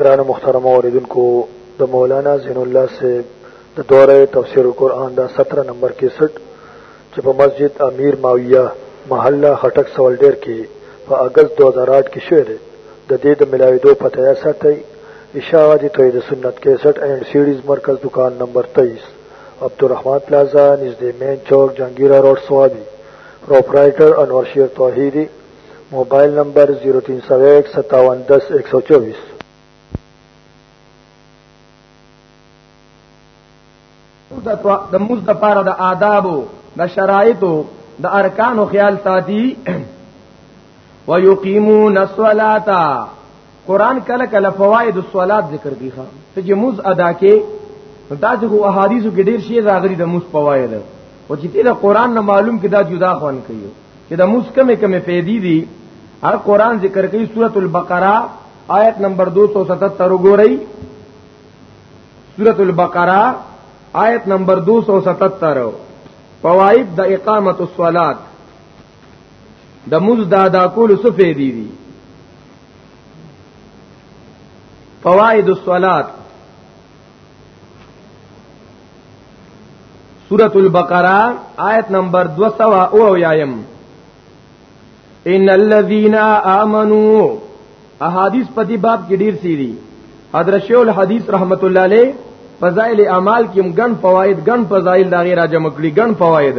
گران مخترم اوریدونکو د مولانا زین الله سے د دوره تفسیر القرآن دا 17 نمبر 61 چې په مسجد امیر ماویہ محله خټک سوال ډیر کې په اگست 2008 کې شوه دی د دې د ملاویدو پته یا ساتي اشاعه دي توحید سنت 61 اینڈ سیریز مرکز دکان نمبر 23 عبدالرحمن پلازا نزدې مین چوک جنگیرا روډ سوابي پروپرائیٹر انور شیر توحیدی موبایل نمبر 03015710124 د موز د پاره د آدابو د شرایطو د ارکانو خیال ساتي ويقيمون الصلاه قران کله کله فواید الصلات ذکر کوي ښا ته چې موز ادا کې دا چې هو احادیثو کې ډیر شی راغلي د موز فواید او چې د قران نه معلوم کې دا جدا خوان کوي چې د موز کمه کمه پیدې دي هر قران ذکر کوي سورۃ البقره آیت نمبر 277 وګورئ سورۃ البقره آیت نمبر 277 فواید د اقامت الصلات د موز دا دا کول څه فیدی دي فوائد الصلات سورۃ البقرہ آیت نمبر 200 او یایم ان الذين امنوا احادیث په دې باب کې ډیر سری حضرت شیخ الحدیث رحمت الله علیه فضائل اعمال کې ګن فواید ګن فضائل دا غیر جمع کړي ګن فواید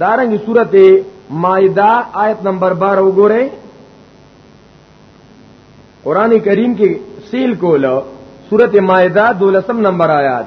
دارنګ صورت مائده آیت نمبر 12 وګورئ قران کریم کې سیل کوله سورت مائده دولسم نمبر آیات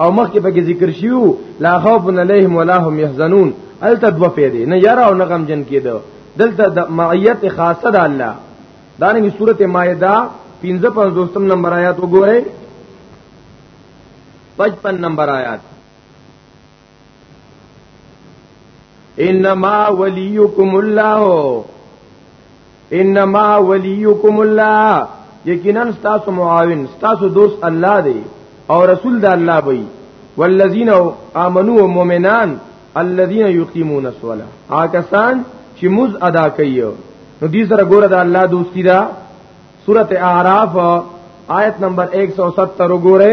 او مخکې پکې ذکر شیو لا خوف علیهم ولا هم يحزنون الته دو پیری نه یرا او نه غم جن کېدو دلته د معیت خاصه ده الله دانګي سورته مائده 55 نمبر آیات وګورئ 55 نمبر آیات انما وليكم الله انما وليكم الله یقینا تاسو معاون تاسو دوست الله دی او رسول د الله وي والذین آمنوا مؤمنان الذين يقيمون الصلاه آکسان چې موز ادا کوي نو دې سره ګوره د الله دوستی دا سورته اعراف آیت نمبر 170 وګوره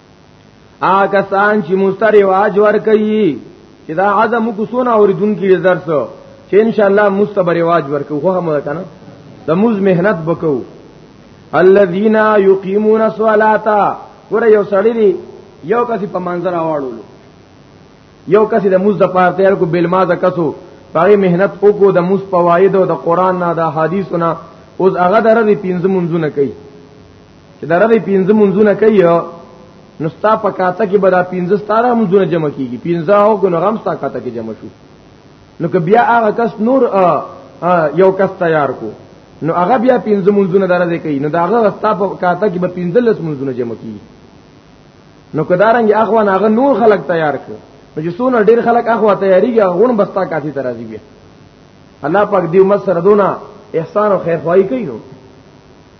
آګه سان چې مستری واج ور کوي چې دا عزم کو سونه اوریدونکو یې درس چې ان شاء الله مستبر واج ور کوي خو هم کنه د موز مهنت وکاو الذين يقيمون الصلاه ور یو سړی دی یو کسي په منظر اواړول یو کسي د موز د پاره تیار کو بل ما د کسو پاره مهنت وکړو د موز فواید او د قران نه د حدیثونه اوس هغه درې پنځه منځونه کوي چې دا رغې پنځه منځونه کوي نو ستا په کاته کې به دا پنځه ستاره منځونه جمع کیږي پنځه او ګنو غم ستا کاته کې جمع شو نو که بیا هغه کس نور یو کس تیار کو نو هغه بیا پنځه منځونه درځي کوي نو دا هغه ستا په کاته کې به پنځه لس منځونه جمع کیږي نو کدارنګ اخوان هغه نور خلق تیار کړ نو چې څونه ډیر خلق اخوا تیاریږي هغه غون بستا کاته ترازی بیا الله پاک دې امت سره دونه احسان او خیر خوای کوي نو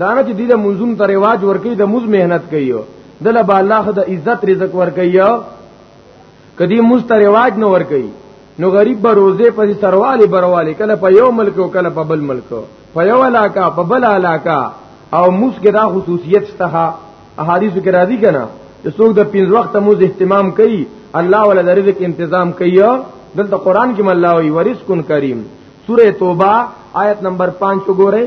دانه چې دله منظوم ته رواج ورکی د موز مهنت کوي دله با الله خو د عزت رزق ورکی کدی موز ته رواج نه ورکی نو غریب به روزه په سرواله برواله کله په یو ملک او کله په بل ملک په یو علاقہ په بل علاقہ او موز کې دا خصوصیت شته احادیث کې راځي کنه چې څوک د پنځ وخت موز اهتمام کوي الله ولا د رزق تنظیم کوي دلته قران کې مله وي ورزق کریم سوره توبه آیت نمبر 5 وګورئ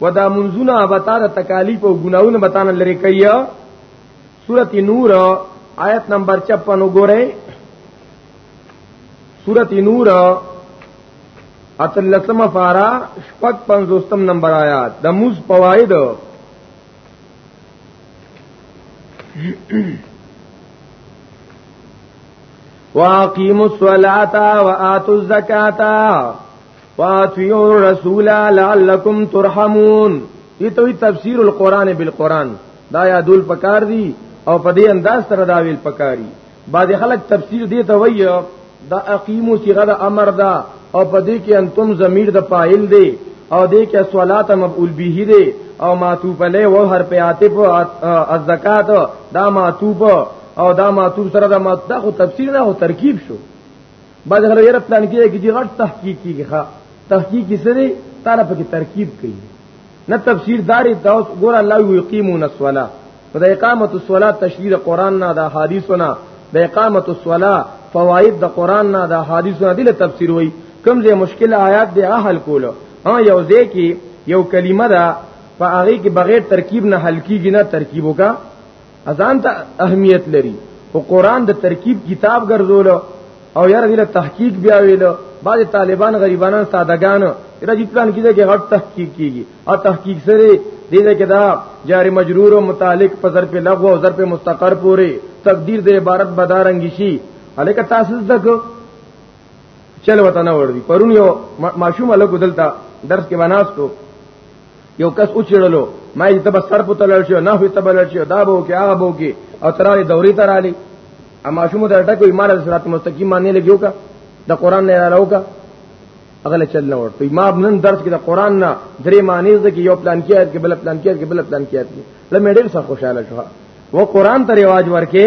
ودا منزونه ابتار تکالیف او ګناونه بتان لري کوي سورۃ نور آیت نمبر 56 وګورئ سورۃ نور اتلسم فارا شپږ پنځوستم نمبر آیات د موز فواید واقیموا الصلاة وآتوا الزکاة واتیو الرسول لعلکم ترحمون دې ته تفسیر القرآن بالقرآن دا یادول پکار دی او په دې انداز سره دا ویل پکاري بعض خلک تفسیر دې ته وایي دا اقیمو صيغه د امر دا او په دې کې انتم ضمیر د فاعل دی او دې کې صلات مفعول به دی او معطوف له و هر په عاطف الزکات دا معطوف او دا معطوف سره دا معطوف خو تفسیر نه او ترکیب شو بعد هر یو پلان کې کې غټ تحقیق کیږي ښا تحقیق کې سره تعالی په ترکیب کوي نه تفسیر داري دا اوس ګور الله یقیمون الصلاه په اقامت الصلاه تشریح قران نه دا حدیثونه د اقامت الصلاه فواید د قران نه دا حدیثونه دله تفسیر وای کوم ځای مشکل آیات دی حل کولو ها یو ځای کې یو کلمه ده په هغه کې بغیر ترکیب نه حل کیږي نه ترکیبو کا اذان ته اهمیت لري او قران د ترکیب کتاب ګرځول او یاره دله تحقیق بیا ویل بعض طالبان غریبانه سادهګان راځي پلان کیږي چې غټ تحقیق کیږي او تحقیق سره دې دې کې دا جاری مجرور او متعلق په ظرف لغو او ظرف مستقر پورې تقدیر د عبارت بدارنګ شي الکه تاسو تک چل وطن وردی پرون یو ماشوم الکو دلته درس کې بناستو یو کس او چړلو ما یې تب سر په تلل شو نه هی تب لړ شو دا بو کې هغه بو کې او ترای دوري ترالی اما شوم ته ټکو ایمان صراط مستقیم باندې لګیو کا د قران نه راو کا اغل چل نه ورته ما نن درس کې د قران نه درې معنی زده کې یو پلان کیات کې بل پلان کیات کې بل پلان کیات کې لمه ډېر څه خوشاله شو و قران ته رواج ورکې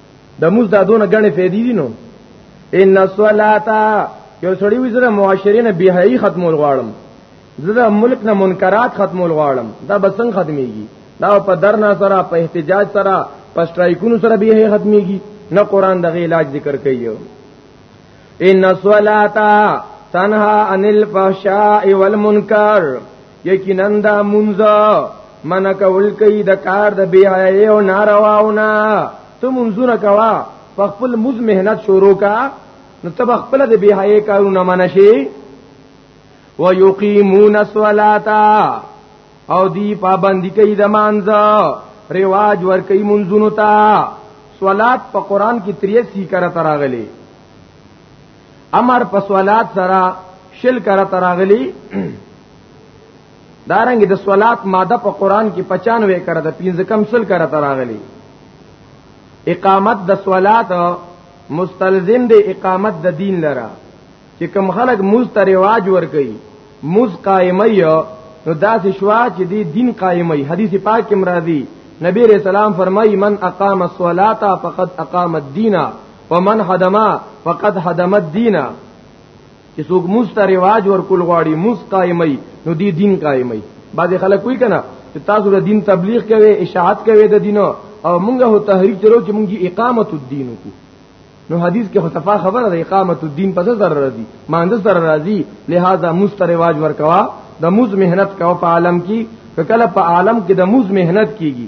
د موږ دا دونه غنې فائدې دي نو ان الصلاه یو سړی وي زره معاشرین بهای ختمول غواړم زره ملک نه منکرات ختمول غواړم دا بسنګ ختميږي دا په درنا سره په احتجاج سره په سټرایکونو سره به ختميږي نه قران د علاج ذکر کوي ان الصلاه تنها عن الفحشاء والمنکر یقینا دا منځ من کول کوي د کار د بی حیاي او نارواونه ته منځونه کوا په خپل مز مهنت شروع کا نو تب خپل د بی حیاي کارونه منشي ويقيمون الصلاه او دی پابندی کوي د مانځه رواج ور کوي منځونو ته صلات په قران کې 83 کرته راغلي امر په صلات سره شل کرا تراغلی دارنګ د صلات ماده په قران کې 95 کرا د 15 کم شل کرا تراغلی اقامت د صلات مستلزم دی اقامت د دین لره چې کم خلق موز ته رواج ور کوي موز قائمه نو داسې شوا چې دی دین قائمه حدیث پاک کې مرادي نبی رسول الله فرمایي من اقام الصلاه فقد اقام الدين فمن حدما فقد حدم الدين چې څوک مست رواج ورکول غواړي مست قائمي نو دی دین قائمي بعض خلک وی کنه چې تاسو د دین تبلیغ کوي اشاعت کوي د دین او مونږه هو تحریک چلو چې مونږه اقامت الدین کو نو حدیث کې خطفا خبره ده اقامت الدین په سر راځي مانده سر راځي لہذا مست رواج ورکوا د موز مهنت کوا په عالم کې کله په عالم کې د موز مهنت کیږي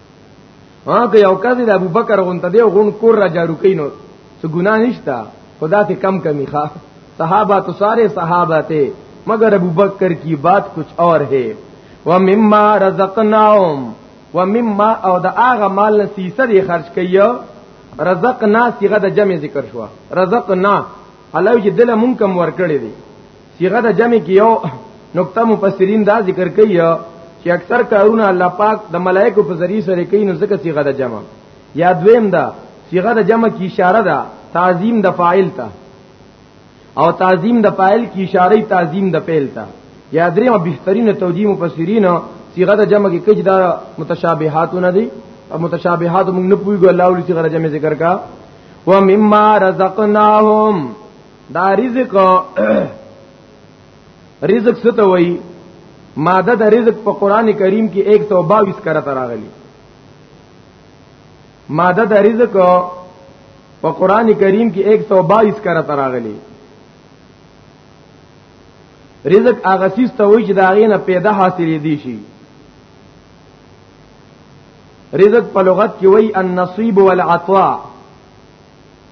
ها که یو کس د ابو بکر غونته دی غون کور را جارو کینو څه ګناه نشتا خدا ته کم کمی ښا صحابه تو سارے صحابه ته مگر ابو بکر کی بات کچھ اور ہے و مما رزقناهم و مما او د هغه مال نه سیسه دی خرج کایو رزقنا صيغه د جمع ذکر شو رزقنا الله چې دله مونږ کم ورکړي دي صيغه د جمع کې یو نقطه مفسرین دا ذکر کوي چې اکثر کارونه الله پاک د ملائکه په ذریعہ سره کوي نو ځکه صيغه د جمع یا دویم دا صيغه د جمع کی اشاره ده تعظیم د فاعل ته او تعظیم د فاعل کی اشاره تعظیم د فعل ته یا دریم بهترین توجیه مفسرین صيغه د جمع کې کج دا متشابهات نه دي او متشابهات موږ نه پويګو الله ولې صيغه د جمع ذکر کا ومما رزقناهم دا رزق رزق څه ته وایي ماده د رزق په قران کریم کې 122 کرته راغلي ماده د رزق په قران کریم کې 122 کرته راغلي رزق هغه سیس ته وایي چې دا غینه پیدا حاصلې دي شي رزق په لغت کې وایي النصیب والعطاء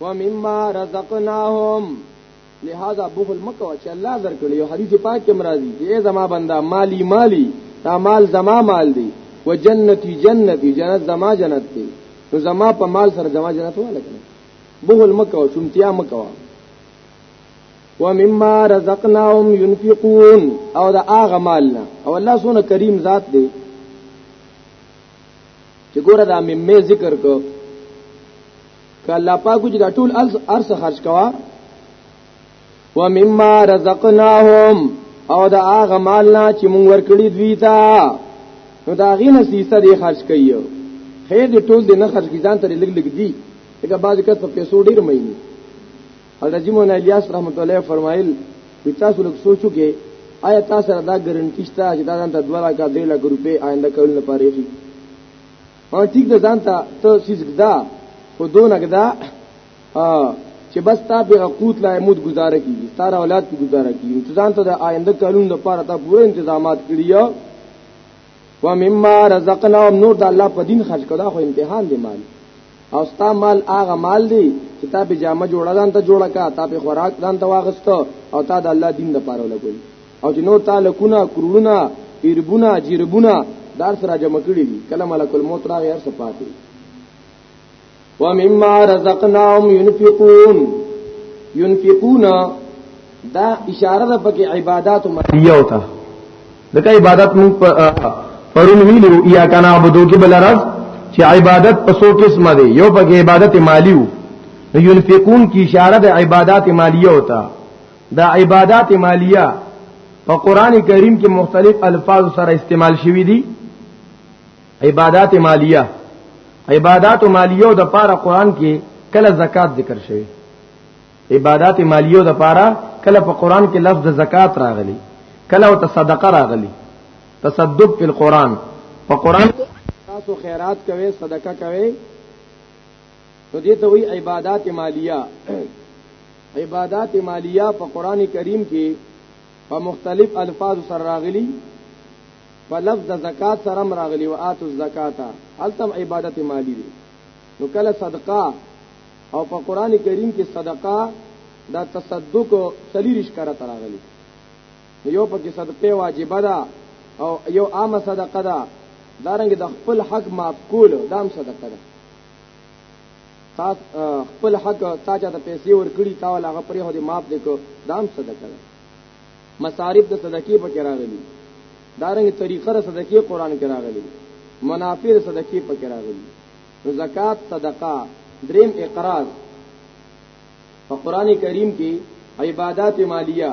ومما رزقناهم لہذا بخل مکو چې الله درکړي او حدیث پاک کې مرادي چې زما بندا مالی مالی دا مال زما مال دی و جنتی جنتی جنت زما جنت دی نو زما په مال سره زما جنت ولا کړي بخل مکو شمتیا مکو ومما رزقناهم ينفقون او دا اغه مالنا او الله سونه کریم ذات دی چې ګوره دا مې مې ذکر کو ک الله پاک چې دا ټول ارس خرج کوا و مما رزقناهم او دا هغه مال نه چې مونږ ورکړي دوی ته نو دا غینه سیسه دی خرج کایو خیر دې ټول دې نه خرج کی ځان ته لګ لګ دی دغه باز کس په پیسو ډیر مې حضرت جمعه الیاس رحمت الله فرمایل چې تاسو لږ سوچو کې آیا تاسو سره دا ګارانټی شته چې دا ځانته 2 لک 3 لک روپۍ آینده کول نه پاره شي او ټیک ده ځانته ته سیس ګدا خو دونه ګدا چې بس تا به حقوق لا عمود گزاره کیږي ستاره اولاد کی گزاره کیږي ته ځانته د آینده کلون لپاره تا پوره تنظیمات کړی و مما رزقناهم نور د الله په دین خرج کړه خو امتحان دی مال او ستا مال هغه مال دی چې تا به جامه جوړه ځان ته جوړه کا تا به خوراک ځان ته واغسته او تا د الله دین لپاره لګول او چې نور تعالی کونه کرونه ایربونه جیربونه دار سره جمع کړی دي کله ملک الموت راغی هر څه پاتې ومما رزقناهم ينفقون ينفقون دا اشاره ده پکې عبادت مادیه او ته دغه عبادت مون پرون ویلو یا کنا عبدو کې بل راز چې عبادت په څو قسمه دي یو پکې عبادت مالی وو ينفقون کی اشاره ده عبادت مالیه او ته دا عبادت مالیه په قران کریم کې مختلف الفاظ سره استعمال شوی دي عبادت مالیه عبادت مالیه د پاره قران کې کله زکات ذکر شوی عبادت مالیه د پاره کله په قران کې لفظ زکات راغلی کله او تصدقه راغلی تصدق په قران په قران تاسو خیرات کوي صدقه کوي نو دې ته وی عبادت مالیه عبادت مالیه په قران کریم کې په مختلف الفاظ سره راغلي په لفظ د زکات سره راغلي او اتو الزکات هلتم عبادت مالی دي نو کله صدقه او په قران کریم کې صدقه دا تصدق سلیریش کرا تراغلی یو پکې صدقه واجبه ده او یو عامه صدقه ده دارنګ د خپل حق معاف کول دام صدقه ده تا خپل حق تا چاته پیسې ورکړي تا ولا هغه پرې هدي معاف دې کو دام صدقه ده مصارف د صدقې په کې راغلي دارنګ طریقه د صدقې قران کې راغلي منافع د صدقې په کې راغلي نو زکات صدقه دریم اقراض په قران کریم کې عبادت مالیه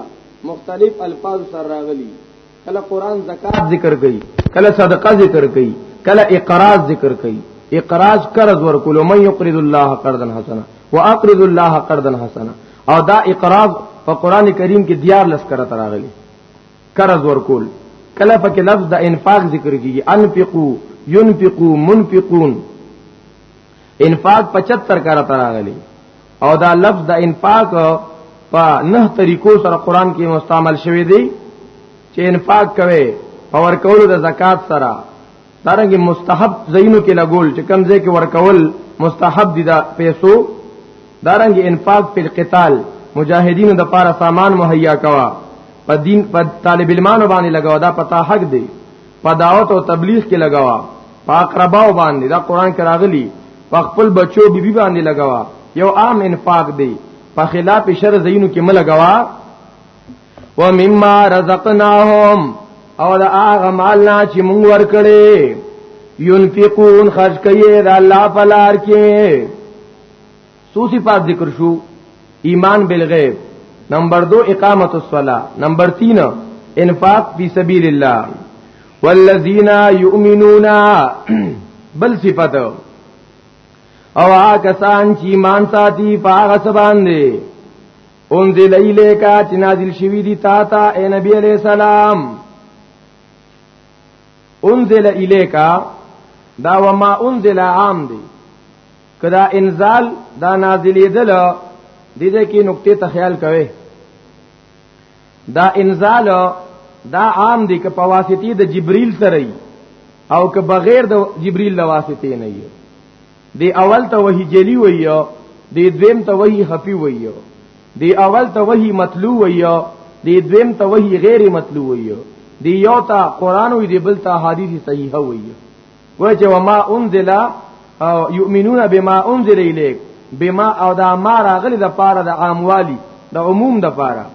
مختلف الفاظ سره راغلي کله قران زکات ذکر کوي کله صدقه ذکر کوي کله اقراض ذکر کوي اقراض قرض ورکول من یقرض الله قرضا حسنا واقرض الله قرضا حسنا او دا اقراض په قران کریم کې دیار لس کرا تراغلي قرض ورکول کله پکې لفظ د انفاق ذکر کیږي انفقو ينفقو منفقون انفاق 75 کرا تراغلی او دا لفظ د انفاق په نه طریقو سره قران کې مستعمل شوی دی چې انفاق کوي په ورکول د زکات سره دارنګه مستحب زینو کې لګول چې کم ځای کې ورکول مستحب دي دا پیسو دارنګه انفاق په قتال مجاهدینو د پاره سامان مهیا کوا په دین په طالب علمانو باندې لګاو دا پتا حق دی په دعوت او تبلیغ کې لګاوا پاک رباو باندې دا قران کې راغلی په خپل بچو بیبي بی باندې لګاوا یو عام انفاق دی په خلاف شر زینو کې ملګوا و مما رزقناهم او دا هغه مال نه چې مونږ ورکړې ينفقون خرج کوي دا الله په لار کې سو صفات ذکر شو ایمان بالغیب نمبر دو اقامت الصلاة نمبر تین انفاق فی سبیل اللہ والذین یؤمنون بل صفت او هغه کسان چې ایمان ساتي فاغه سبان دي انزل الیکا چې نازل شوی دی تا ته اے نبی علیہ السلام انزل الیکا دا وما انزل عام دی کدا انزال دا نازلیدل د دې کې نقطې ته خیال کوي دا انزال دا عام دي که په واسطه د جبريل سره او که بغیر د جبريل له واسطه نه وي دی اول ته وਹੀ جلی ویو دی دویم ته وਹੀ خفي ویو دی اول ته وਹੀ مطلوع ویو دی دویم ته وਹੀ غیر مطلوع ویو دی یو ته قران وی دی بل ته حدیث صحیح ویو وجه وما انزل او یؤمنون بما انزل الیک بما او دا ما راغلی د پاره د عاموالی د عموم د پاره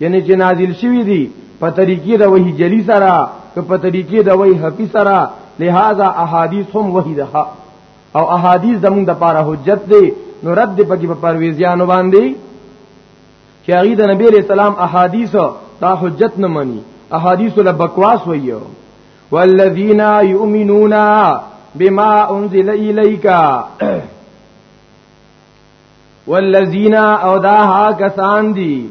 یعنی چې نازل شوی دی په طریقې د وحی جلی سره که په طریقې د وحی حفی سره لہذا احادیث هم وحی ده او احادیث زمون د پاره حجت دی نو رد دی پکې په پرويزيانو باندې چې هغه د نبی رسول الله احادیث دا حجت نه مني احادیث له بکواس وایو والذین یؤمنون بما انزل الیک والذین او دا ها کسان دی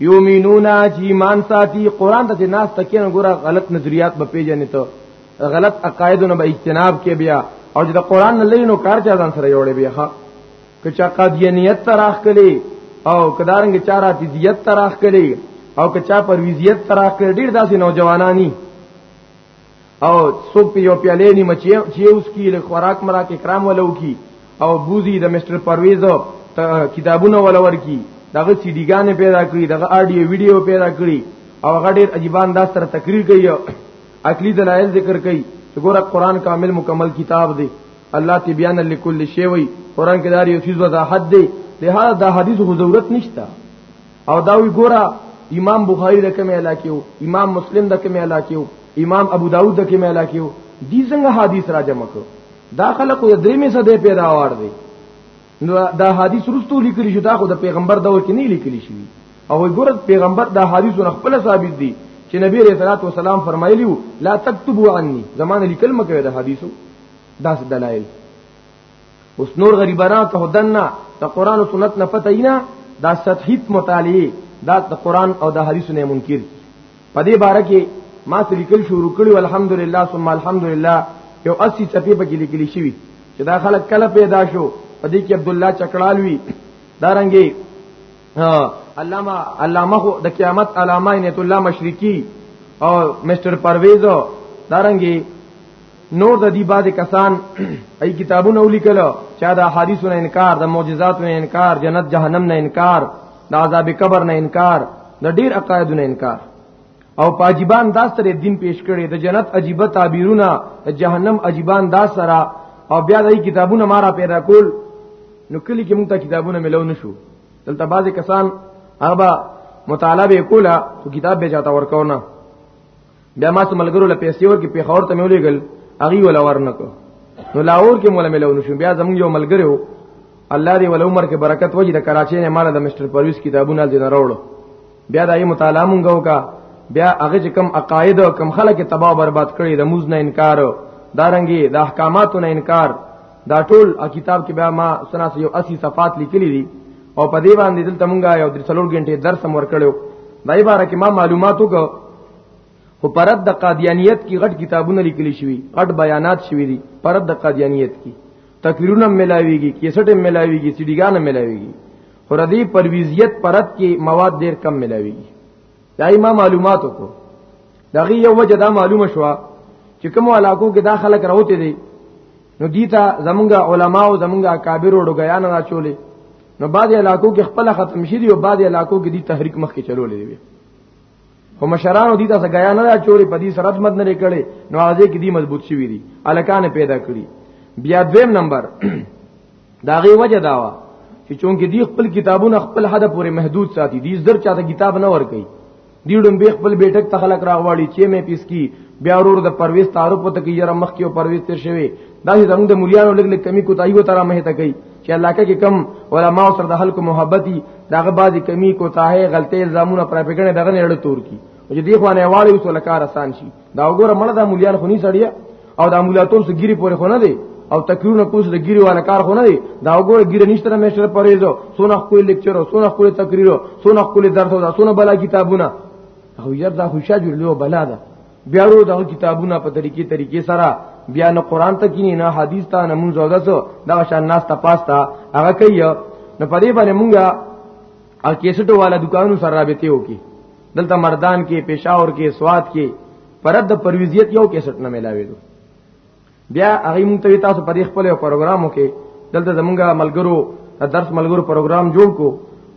یؤمنون چې ایمان ساتي قران ته ناس تکین ګوره غلط نظریات به پیژنې ته غلط عقایدونه به اجتناب کې بیا او چې د قران نه لینو کار چا ځان سره جوړې بیا که چا قادیانیت تراخ کلی او کدارنګ چا راتیزیت تراخ کلی او که چا پرویزیت تراخ کلی ډیر داسې نوجوانانی او څوک په یو پیالې نی مچي چې اوس کی له خوراک مرا کې کرام ولو کی او بوزي د مستر پرویز کتابونه ولور کی دغه سی ډیګانې پیدا کړی دغه آډیو ویډیو پیدا کړی او هغه ډیر عجیب انداز سره تقریر کوي عقلی دلایل ذکر کوي چې ګوره قران کامل مکمل کتاب دی الله تبیان لكل شی وی قران کې دار یو چیز وضاحت دی لهدا دا حدیث خو ضرورت نشته او دا وی ګوره امام بخاری د کوم علاقې وو امام مسلم د کوم علاقې وو امام ابو داود د کوم علاقې وو دي څنګه حدیث را جمع کو دا خلق یو درې می صدې پیدا وار دی نو دا حدیث رستو لیکل شو دا خو د پیغمبر دور کې نه لیکل شي او ګوره پیغمبر دا حدیث نه خپل ثابت دي چې نبی رسول الله صلی الله علیه وسلم فرمایلی لا تكتبوا عني زمانه لیکل مکه د حدیثو داس دلایل اوس نور غریبانو ته دنه د قران او سنت نه پته اینا دا سطحیت مطالعه دا د قران او د حدیث نه منکر په دې باره کې ما لیکل شروع کړو الحمدلله ثم الحمدلله یو اسی چپی په کې لیکل شوی چې دا خلک کله پیدا شو په دې کې عبد الله چکړالوی دارنګي علامه علامه خو د قیامت علامه عینت الله مشرقي او مستر پرویز دارنګي نور د دې بعد کسان ای کتابونه ولیکل چا د حدیثو نه انکار د معجزاتو نه انکار جنت جهنم نه انکار د عذاب قبر نه انکار د ډیر عقاید نه انکار او پاجیبان داس تر دین پیش کړي د جنت عجیبه تعبیرونه د جهنم عجیبان داس سره او بیا د کتابونه مارا پیدا کول نو کلی کې موږ ته کتابونه ملو نشو دلته بعضی کسان هغه مطالبه کوله خو کتاب به چاته ورکونه بیا ما څو ملګرو له پیسې ورکې پیښور ته مې ولېګل اغي ولا ورنکو نو لاور کې مولا ملو نشو بیا زموږ یو ملګری وو الله دې ول عمر کې برکت وجه د کراچۍ نه مال د مستر پرویز کتابونه دې راوړو بیا دای مطالعه مونږ وکا بیا هغه چې کم عقاید او کم خلک تباہ برباد کړي د موز نه انکار دارنګي د احکاماتو نه انکار دا ټول کتاب کې بیا ما سنا سه یو 80 صفات لیکلي دي او په دې باندې دلته مونږه یو د څلور غنټې درس هم ورکړو دا عباره کې ما معلوماتو کو خو پرد د قادیانیت کې غټ کتابونه لیکلي شوی غټ بیانات شوی دي پرد د قادیانیت کې تقریرونه ملاویږي کیسټه ملاویږي سیډیګانه ملاویږي خو ردی پرویزیت پرد کې مواد ډیر کم ملاویږي دا ما معلوماتو کو دغه یو وجه دا معلومه شو چې کوم علاقو کې دا خلک راوته دي نو دیتا زمونږ علما او زمونږ اکابر وړو غیان را چولې نو بعد علاقو کې خپل ختم شې دي او بعد علاقو کې دي تحریک مخ کې چلولې دي خو مشرانو دي تاسو غیا نه چوري په دې سره خدمت نه کړي نو هغه کې دي مضبوط شي وي دي الکان پیدا کړی بیا دویم نمبر دا غي وجه داوا چې چونکه دی خپل کتابونه خپل حد پورې محدود ساتي دی زر چاته کتاب نه ور کوي دی ډم به خپل بیٹک ته خلق راغواړي چې مې پیس کی بیا ورور د پرويز تعارف وته کې یره مخ کې او پرويز تر شوی دا چې زموږ د مليانو لګ لګ کمی کوتای و تر مه ته کوي چې علاقه کې کم علما سره د خلکو محبتي داغه بازي کمی کوتاه غلطي الزامونه پراپګنه دغه نه اړه تور کی چې دی خو نه واړی وسو لکار آسان شي دا وګوره مړه دا مليان خونی سړیا او دا مولاتوب سره ګيري پورې خونه دی او تکلیفونه کوس د ګيري والا کار خونه دی دا وګوره ګيره نشته نه مشر پرېزو سونه خپل لیکچر سونه خپل تقریر سونه خپل درس او سونه بلا کتابونه او یار دا خوشا جوړ له بلا ده بیا ورو دا کتابونه په طریقې طریقې سره بیا نه قران ته کینی نه حدیث ته نه مونږ زودسو دا شان ناس ته پاستا هغه کوي نو په دې باندې مونږه ا کیسټو والا دکانو سره رابطه وکي دلته مردان کې پېښور کې سواد کې پرد د پرويزيت یو کیسټ نه ملاوي دو بیا هغه مونږ ته تاسو په دې خپل پروګرامو کې دلته زمونږه ملګرو درس ملګرو پروګرام جوړ کو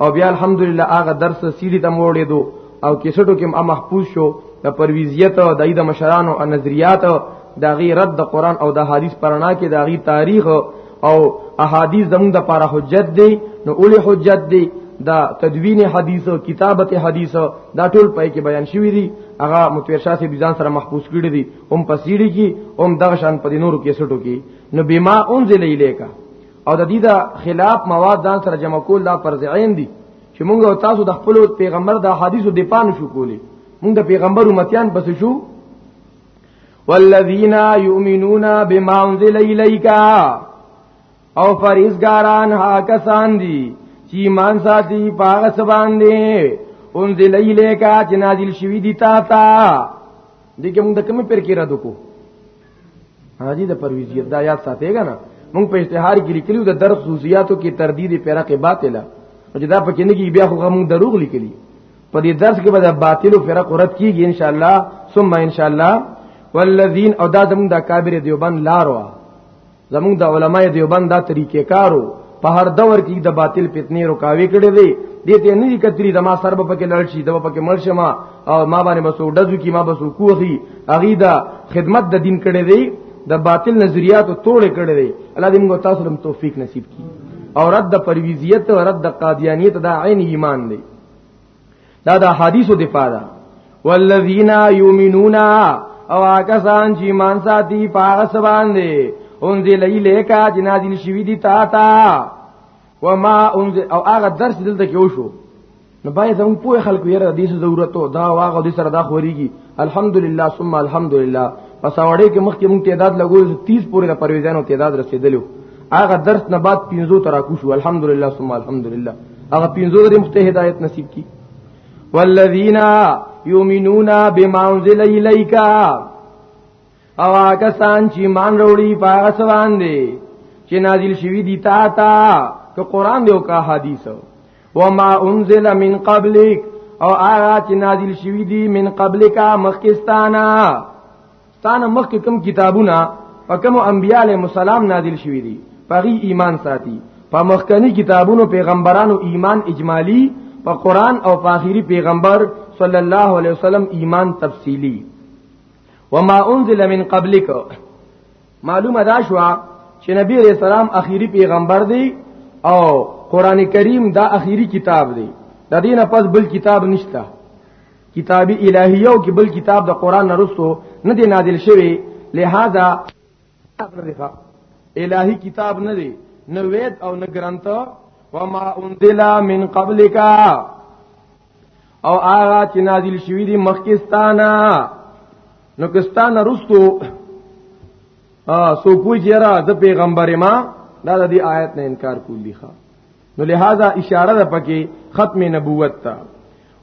او بیا الحمدلله هغه درس سیدی ته موړې دو او کیسټو کې هم محفوظ شو د پرويزيت او د ايده مشرانو او نظریات د غي رد د قران او د حديث پرانا کې د غي تاریخ او احادیث زموږ د لپاره حجت دی نو اولی حجت دی دا تدوین حدیث او کتابت حدیث دا ټول پای کې بیان شوی دی هغه متویر شاه سي بيزان سره محفوظ کړی دی هم پسیړي کې هم دغه شان په نورو کې سټو کې نو بما انزل الیکا او د دې دا خلاف مواد ځان سره جمع کول دا فرض عین دي چې موږ او تاسو د خپل پیغمبر د حدیثو دفاع نشو کولی موږ د پیغمبر امتیان بس شو والذین یؤمنون بما انزل الیک او فریزګاران ها کسان دي چې ایمان ساتي پاغه سبان دي انزل الیک چې نازل شوی دي تا تا دغه موږ د کوم پر کې را دکو حاجی د پرویزی دا یاد ساتيګا نه موږ په اشتهار کې لیکلو د درس خصوصیاتو کې تردید پیرقه باطله او چې دا پکې نه کې بیا خو موږ دروغ لیکلی په دې درس کې به د باطل فرق رد کیږي ان شاء الله ثم ان شاء الله والذین او دا زموږ د کابر دیوبند لارو زموږ د علماء دیوبند دا طریقې کارو په هر دور کې د باطل فتنې رکاوي کړې دي دې ته نه دي کتري د ما سر په کې لړ شي د په کې مړ شمه او ما باندې بسو دزو کې ما بسو کوخي اغي دا خدمت د دین کړې دي د باطل نظریات توړې کړې دي الله دې موږ تاسو ته توفیق نصیب کړي او رد د پرویزیت او رد د قادیانیت دا عین ایمان دی دا د حدیثو د پاره والذین یؤمنون او هغه سان چې مان ساتي پاغه سبان دي انزل الیکا جنازل شوی دي تا تا وما انزل او هغه درس دلته کې وشو نو باید زموږ په خلکو یې د دې ضرورت او دا واغ د سره دا خوريږي الحمدلله ثم الحمدلله پس اوړې کې مخکې مونږ تعداد لګول 30 پورې د پرويزانو تعداد رسیدلو هغه درس نه بعد 15 تر کو شو الحمدلله ثم الحمدلله هغه 15 د مخته هدایت نصیب کی والذین یؤمنون بما انزل الیک او هغه سان چې مان وروړي پاغه سوان دي چې نازل شوی دی تا تا که قران دی او که حدیث او ما انزل من قبلک او هغه چې نازل شوی دی من قبلک مخکستانا ستانه مخک کوم کتابونه په کوم انبیاله مسالم نازل شوی دی پغی ایمان ساتي په مخکنی کتابونو پیغمبرانو ایمان اجمالی په قران او په اخیری پیغمبر صلی الله علیه وسلم ایمان تفصیلی وما انزل من قبلک معلومه دا شو چې نبی علیہ السلام اخیری پیغمبر دی او قران کریم دا اخیری کتاب دی د دینه پس بل کتاب نشته کتابی الہیو کې بل کتاب د قران نرستو نه دی نازل شوی لہذا الہی کتاب نه دی نو وید او نه ګرانته وما انزل من قبلک او هغه چې نازل شوی دی مخکستانه نو کستانه رستو سو کوی جرا د پیغمبر ما دا د دې آیت نه انکار کول دي ښا نو لہذا اشاره ده پکې ختم نبوت ته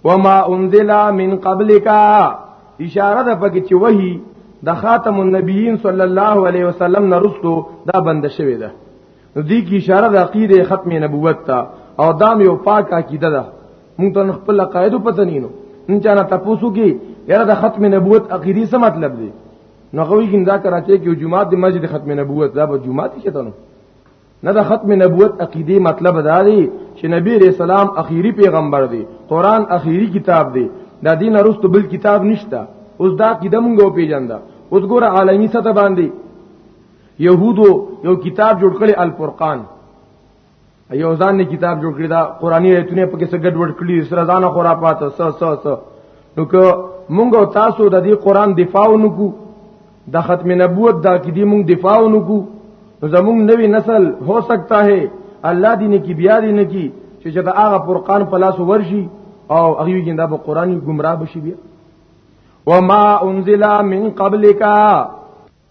وما انزل من قبلک اشاره ده پکې چې وਹੀ د خاتم النبیین صلی الله علیه وسلم نه رستو دا بند شوی ده نو دې کې اشاره د عقیده ختم نبوت ته او دا یو پاک عقیده ده مونږ ته خپل قاعده پته نه نو ان چانه تاسو کې یره د ختم نبوت عقیده څه مطلب دی نو غوی ګین دا کراچي کې جمعه د مسجد ختم نبوت دا به جمعه کې شته نو نه د ختم نبوت عقیده مطلب دا دی چې نبی رسول سلام اخیری پیغمبر دی قران اخیری کتاب دی دا دین ارستو بل کتاب نشتا اوس دا کیده مونږ پیژنده اوس ګوره عالمی سطح باندې يهودو یو کتاب جوړ کړي الفرقان یو ځان نه کتاب جوړ کړی دا قرآنی آیتونه په کې څه ګډوډ کړی سره ځان خرافات س س س نو که مونږ تاسو د دې قرآن دفاع ونکو د ختم نبوت دا کې دې مونږ دفاع ونکو زمونږ نوی نسل هو سکتا ہے الله دې نه کی بیا دې نه کی چې چې دا هغه فرقان په لاس ورشي او هغه یې دا په قرآن گمراه بشي بیا وما انزل من قبلک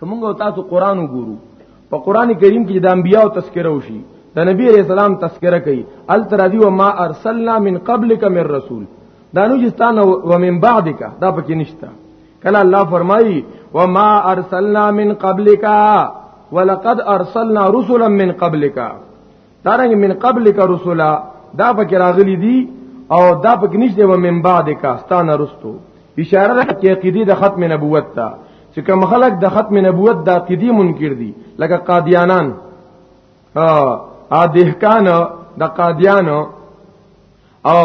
کومه تاسو قران وګورو په قران کریم کې د انبیاء تذکره وشي د نبی علیہ السلام تذکرہ کوي ال ترادی و ما ارسلنا من قبلک من رسول دا نو جستان و من بعدک دا پکې نشتا کله الله فرمایي و ما ارسلنا من قبلک ولقد ارسلنا رسلا من قبلک دارنګ من قبل کا رسولا دا پکې راغلي دي او دا پکې نشته و من بعد کا ستانه رستو اشاره ده چې عقیدی د ختم نبوت ته چې کوم خلک د ختم نبوت د عقیدی منکر دي لکه قادیانان ا دهکان د قادیانو او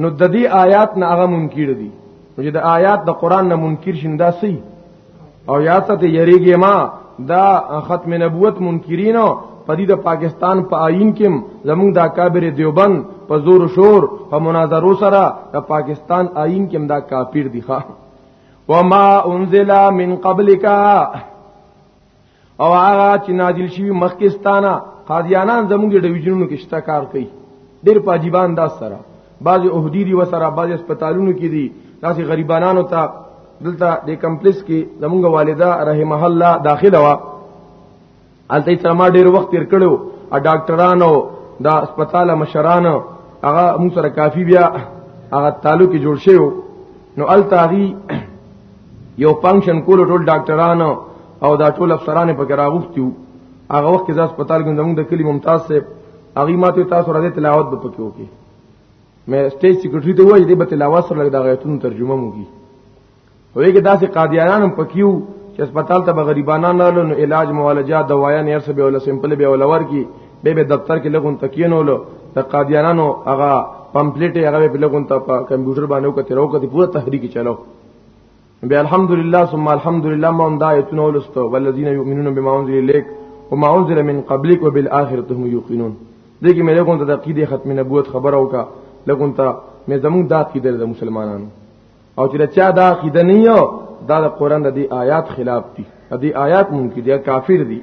نو د دې آیات نه هغه منکر دي نو چې د آیات د قران نه منکر شین دا سي او یا ته یریږي ما دا ختم نبوت منکرینو پدې د پاکستان په پا آئین کې زموږ د اکابر دیوبند په زور شور په مناظرو سره د پاکستان آئین کې دا کافر دي ښا وما انزل من قبلک او هغه چې نازل شوی مخکستانه قاضیانان زموږ د ډیویژنونو کې شته کار کوي ډېر پاجیبان دا سره بعض اوهدی دی وسره بعض هسپتالونو کې دي داسې غریبانو ته دلته د کمپلیکس کې زموږ والده رحمه الله داخله وا الته سره ما ډېر وخت تیر کړو ا ډاکټرانو دا هسپتال مشران هغه موږ سره کافی بیا هغه تعلق جوړ شوی نو التاغي یو فنکشن کول ټول ډاکټرانو او دا ټول افسرانو په راغوښتیو هغه وخت کې ځاس پتال کې زموږ د کلی ممتاز صاحب هغه ماته تاسو راځي تلاوت به پکې وکي مې سټیج سیکریټری ته وایي دې به تلاوت سره لګ دا غیتون ترجمه مو کی وایي کې داسې قادیانان هم پکیو چې هسپتال ته به غریبانان نه لونو علاج معالجه دوايا نه سره به ولا سیمپل به ولا ورکی به به دفتر کې لګون تکینولو د قادیانانو هغه پمپلیټ هغه په لګون ته په کمپیوټر باندې وکړ تر وکړ پوره تحریک چلو بیا الحمدلله ثم الحمدلله ما دا ایتونه ولستو والذین یؤمنون بما انزل الیک وما انزل من قبلک وبالآخرة هم یوقنون دغه مې لګون ته د عقیده ختم نبوت خبر او کا لګون ته مې زمون دا عقیده د مسلمانانو او چې چا دا عقیده نه یو دا د قران د دې آیات خلاف دي د دې آیات مونږ کې دي کافر دي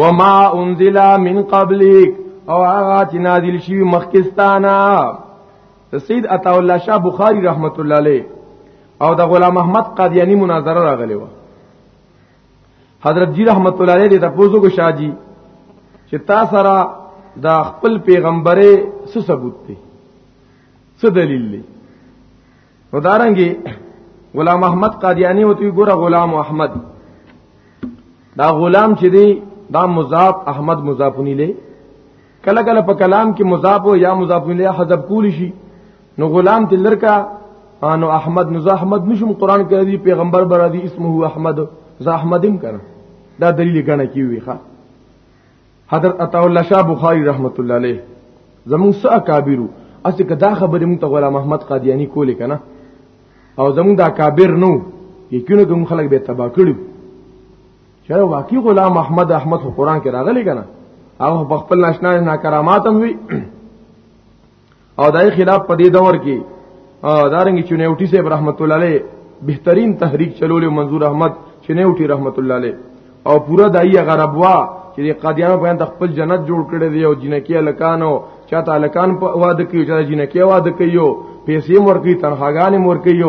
وما انزل من قبلک او هغه چې نازل شوی مخکستانه د سید عطا الله شاه بخاری رحمت الله علیه او د غلام احمد قادیانی مناظره راغلی و حضرت جی رحمت الله علیه د پوزو کو شاه جی چې تا سره د خپل پیغمبره څه ثبوت دی څه دلیل دی نو دارنګي غلام احمد قادیانی وتی ګوره غلام احمد دا غلام چې دی دا مضاف احمد مضافنی له کله کله په کلام کې مضاف یا مضاف الیه حذف کول شي نو غلام تلر کا انو احمد نو احمد نشم قران کې دی پیغمبر بر دی اسمه احمد ز احمدم کړه دا دلیل غنه کیوي ښا حضرت عطا الله شاه بخاری رحمت الله علیه زمون سا کابیرو اسی که دا خبرې مونږ ته غلام احمد قادیانی کولې کنه او زمونږ دا کابر نو یقینا کوم خلک به تبا کړو چې واقعي غلام احمد احمد خو قران کې راغلی کنه هغه په خپل ناشنا نه کرامات هم وی او دای خلاف په دې دور کې دارنګ چنیوټی صاحب رحمت الله علیه بهترین تحریک چلولې منظور احمد چنیوټی رحمت الله علیه او پورا دایي غربوا چې قادیانو په خپل جنت جوړ کړی دی او جنکیه لکانو چا تعلقان په واده کې چا جنکه واده کوي پیسې مور کوي تنخواګانې مور کوي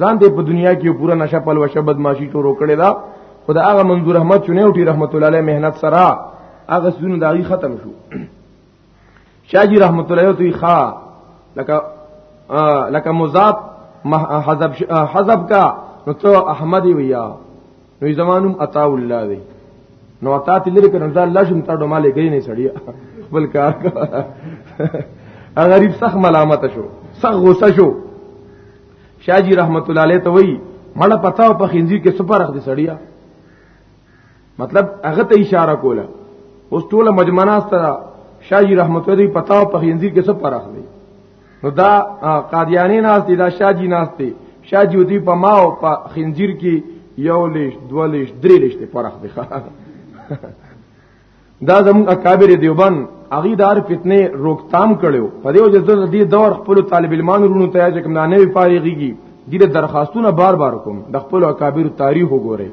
ځان دې په دنیا کې پورا نشه پلو شبد ماشي شروع کړي دا خدا هغه منظور احمد چونه او ټی رحمت الله علیه مهنت سره هغه سونه داغي ختم شو شاجی رحمت الله علیه توي خا لکه لکه مضاف حذف حذف کا نو ته احمدی ویا نو زمانم عطا الله دی نو عطا ته لري کنه دا الله شم تا ډو مالې گئی نه سړی خپل کار کا غریب سخت ملامت شو سخت غوسه شو شاجی رحمت الله علیه ته وی مړه پتا په خنځیر کې سپارخ دي سړیا مطلب هغه ته اشاره کوله اوس ټول مجمنه سره شاجی رحمت الله پتا په خنځیر کې سپارخ دي نو دا قادیانی ناس دی دا شاجی ناس دی شاجی دی په ما او په خنجیر کې یو لیش دو لیش درې لیش ته فرق دی دا زموږ اکابر دیوبند اغي دار فتنه روکتام کړو په دې وجه د دې دور خپل طالب علمان ورونو ته چې کوم نه نه فارغيږي دې درخواستونه بار بار کوم د خپل اکابر تاریخ وګوره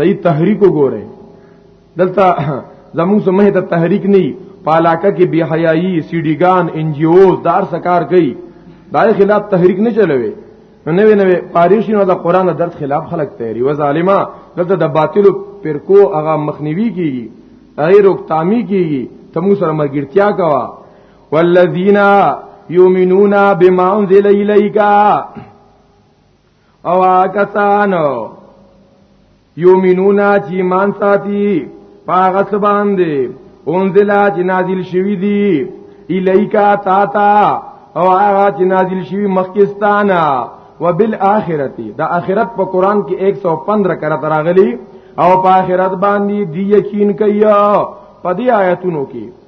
دای تحریک وګوره دلته زموږ سمه ته تحریک نه پالاکه کې بی حیايي سیډیګان ان جی اوز دار سکار کوي دای خلاف تحریک نه چلوي نوې نوې پاریشي نو د قران درس خلاف خلق تیری و ظالما دلته د باطل پر کو هغه مخنیوي کیږي هغه روکتامي کیږي تمو سره مرګرتیا کوا والذین یؤمنون بما انزل الیک او کسانو یومنونا چې ایمان ساتي پاغه سبان دي انزلا چې نازل شوی دي الیکا تا تا او هغه چې نازل شوی مخکستانا وبالآخرتی دا آخرت په قران کې 115 کرت راغلی او په آخرت باندې دی یقین کوي په دې آیتونو کې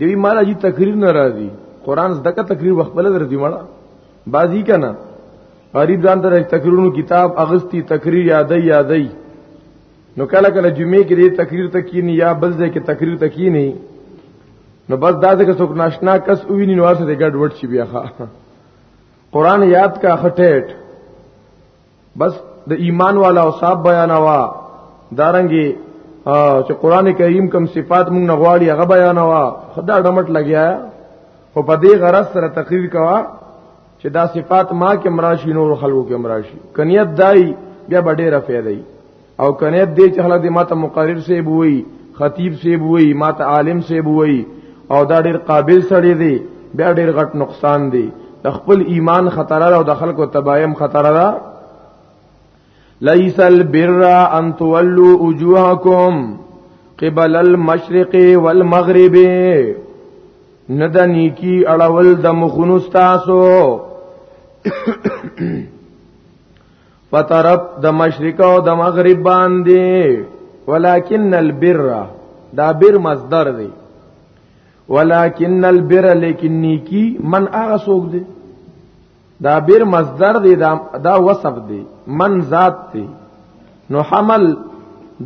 دوی مالا جی تقریر ناراضی قران زده کا تقریر وخت بل درځي مړه بازی کنا غریب ځان ته تقریرونو کتاب اغستی تقریر یادای یادای نو کله کله جمعې کې دې تقریر ته کینی یا بل ځای کې تقریر ته کینی نو بس دا ځکه څوک ناشنا کس ویني نو ورته ګډ وډ شي بیا قرآن یاد کا خټېټ بس د ایمان والا او صاحب بیانوا دارنګي چې قران کریم کوم صفات مونږ نه غواړي هغه بیانوا خدا ډمټ لګیا او په دې غرض سره تقریر کوا چې دا صفات ما کې مراشي نور خلکو کې مراشي کنیت دای بیا ډېره فائدې او کنه دې چې خلک دې ماته مقرر سي بوي خطیب سي بوي ماته عالم سي بوي او دا ډېر قابل سړی دی بیا ډېر غټ نقصان دی د خپل ایمان خطر او د خلکو تبایم خطر ده ليس البر ان تولوا وجوهكم قبل المشرق والمغرب ندنی کی اړول د مخونو تاسو په طرف د مشرق او د مغرب باندې ولکن البر دا بر مصدر دی ولکن البر لیکن نیکی من هغه څوک دی دا بیر مصدر دی دا, دا وصف دی من ذات دی نو حمل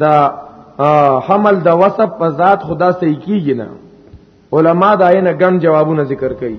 دا حمل دا وصف په ذات خدا سي کیږي نه علما دا نه ګڼ جوابونه ذکر کوي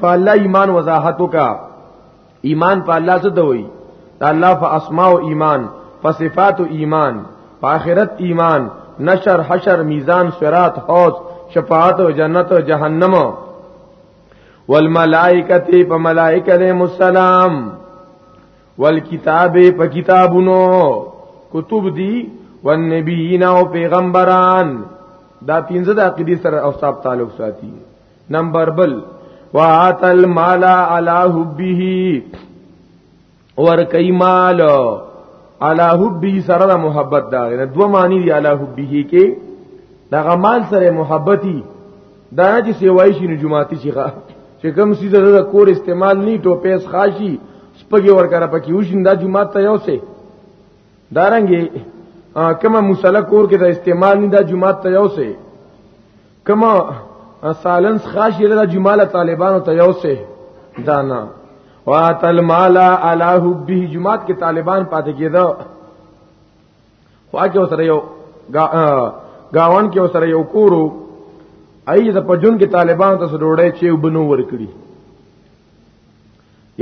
فالله ایمان وضاحت وکا ایمان په الله څه دوی الله په اسماء او ایمان په صفات او ایمان په آخرت ایمان نشر حشر میزان صراط حوض شفاعت او جنت او جهنم والملائکه په ملائکه علیہ السلام والکتاب په کتابونو کتب دی والنبیین او پیغمبران دا پینځه د عقیدې سره او صاحب تعلق ساتي نمبر بل واتل مال علی حبه ور کای مال علی حبه سره د محبت دا نه دوه معنی دی علی حبه کې دا غمال سره محبتي دا چې سیوای شي نه جمعاتي شي چې کوم سیز د کور استعمال نی ټوپیس خاشي سپګي ور کرا پکې وشین دا جمعات ته یو سه دارنګي کما مصلا کور کې دا استعمال نی دا جمعات ته یو سه کما سالنس خاص یې د جماله طالبانو ته یو سه دانا واتل مالا علی حبه جماعت کې طالبان پاتې کېدو خواږه سره یو گاون کې سره یو کورو ای د پجون کې طالبان ته سروړې چې وبنو ورکړي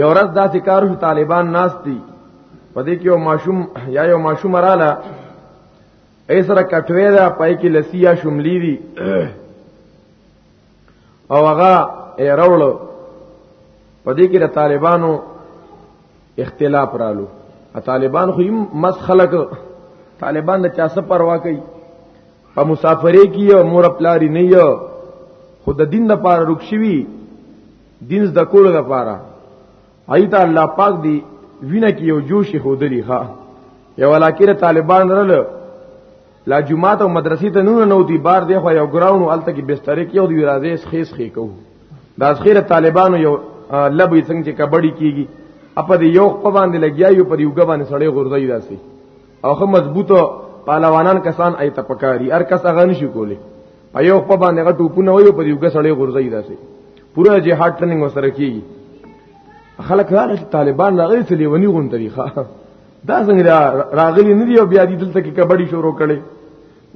یو ورځ داسې کارو طالبان ناشتي پدې کې یو ماشوم یا یو ماشوم رااله ای سره کټوي دا پای کې لسیا شملې دي او هغه یې راوړو په دې کې د طالبانو اختلاف رالو طالبان خو هم مس خلق طالبان د چا څه پروا کوي په مسافرې کې یو مور پلاری نه یو خود دین د پاره رکشوي دین د کول د پاره ایت الله پاک دی وینه کې یو جوش خودلی ها یو علاقه طالبان رل لا جمعه او مدرسې ته نور نو دی بار دی خو یو ګراوند الته کې بستر کې یو دی راځي خیس خې کو دا خیره طالبانو یو لبې څنګه چې کبډي کیږي اپ دې یو په باندې لګیا یو په یو غبان سړې غورځي داسي او خو مضبوطه پهلوانان کسان ایت پکاري هر کس هغه نشي کولی ایو په باندې غټ ټوپونه وي په یو غسړې غورځي داسې پورا جهاد ټریننګ وسره کیږي خلک راغلي طالبان راغلي چې لیونی غون طریقه دا څنګه راغلي نه دی او بیا دې دلته کې کبډي شروع کړي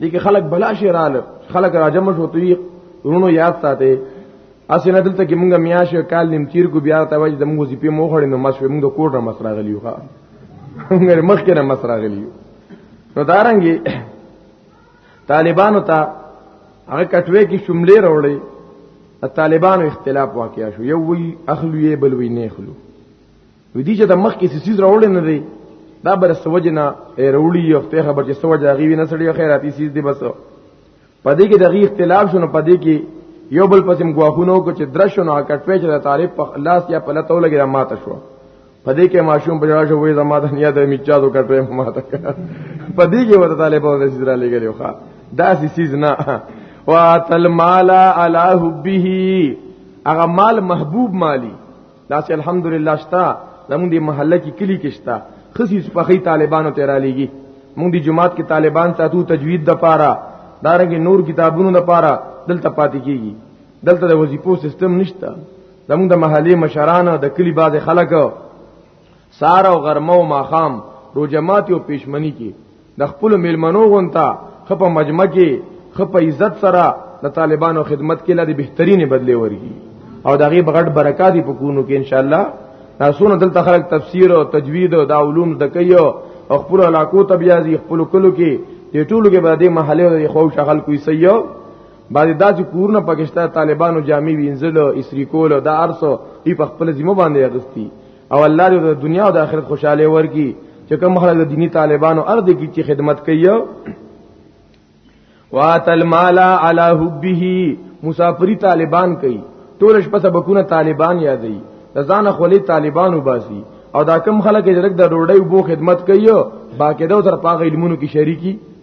دي کې خلک بلا شي رااله خلک راجم شوتوي ورونو یاد ساتي اسی نه دلته کې مونږ میاشه کال نیم تیر کو بیا ته وځ د مونږ زیپې مو خړې نو مسوي مونږ کوټ نه مسرا غلیو ها مونږ مخ کې نه مسرا غلیو نو دارنګي طالبانو ته هغه کټوي کې شملې راوړې طالبانو اختلاف واقع شو یو وی اخلو یې بل وی نه اخلو وی دي چې د مخ کې سیسیز راوړې نه دی دا بر سوجه نه راوړي یو ته خبر چې سوجه غوي نه سړی خیراتي سیس دی بس پدې کې دغه اختلاف شونه پدې کې یو بل پسیم ګواخونو کو چې درشنو کټوي چې د طالب په لاس یا په لته ولګي ماته شو پدې کې ماشوم په جواب شوې زما د نیا د میچا دو کټوي ما ته پدې کې ورته طالبانو د سیدرا لګلې ښا دا سیز نه واتل مال علی حبه هغه مال محبوب مالی دا چې الحمدلله شتا زموږ دی محله کې کلی کې شتا خصيص پخې طالبانو ته را لېږي موږ دی جماعت کې طالبان ساتو تجوید د پاره دارنګ نور کتابونو د پاره دلته پاتې کیږي دلته د وظیفو سیستم نشته زموږ د محلي مشرانو د کلی باز خلک سار او غرمه او ماخام روجمات او پښمنی کې د خپل میلمنو غونتا خپ مجمع کې خپ عزت سره د طالبانو خدمت کې لدی بهترینه بدلی ورګي او دغه بغټ برکات په کوونو کې ان شاء الله تاسو دلته خلک تفسیر او تجوید او د علوم د کيو او خپل علاقو تبيازي خپل کلو کې ټولو کې به د محله او خو شغل کوي سيو باندې داسې کورونه پکشته طالبانو جامع وینځل او اسری کول او دا ارسو ای په خپل ذمہ باندې اغستی او الله دې د دنیا او د آخرت خوشاله ورکی چې کوم خلک د دینی طالبانو ارد کی چې خدمت کوي واتل مالا علی حبه مسافری طالبان کوي ټول شپه سبکونه طالبان یادې ځان خولي طالبان وباسي او دا کم خلک چې د ډوډۍ وبو خدمت کوي باقاعده تر پاغه علمونو کې شریکي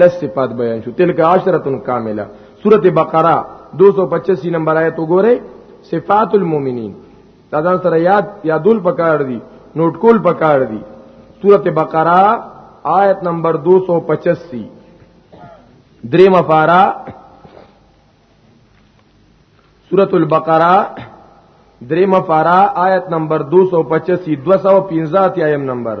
لس صفات بیان شو تلک عشرتن کامله سورت بقره 285 نمبر آیت وګوره صفات المؤمنین دا ځان سره یاد یادول پکار دي نوٹ کول پکار دي سورت بقره آیت نمبر 285 درې مفارا سورت البقره درې مفارا آیت نمبر 285 215 آیم نمبر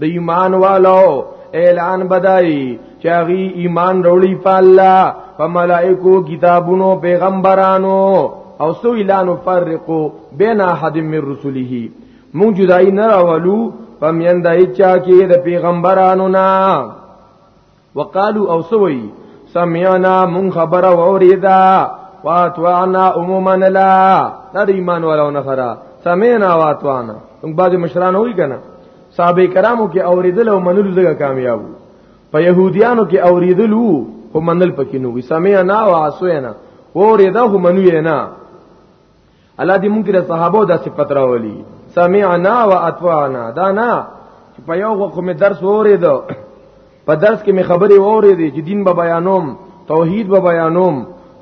د ایمان والو اعلان بدای چې هغه ایمان وروړي په الله په ملائکو کتابونو پیغمبرانو او سو اعلان فرقو بین احد من رسله مونږ جدای نه راولو پمیندای چا کې د پیغمبرانو نه وقالو او سوي سمعنا من خبر اوریدا واتوانا عموما لا دا ایمان والاو نه خرا سمعنا واتوانا موږ بعض مشران وای کنه صحابه کرامو کې اوریدل او منل زګه کامیاب په يهوديانو کې اوریدل او منل پکې نو وي سمعنا واسوینا اوریدا هو منو نه الله دې مونږ له صحابه دا صفت راولي سمعنا واطعنا دا نه چې په یو غو کوم درس ووري دو په درس کې مې خبرې ووري دي چې دین به بیانوم توحید به بیانوم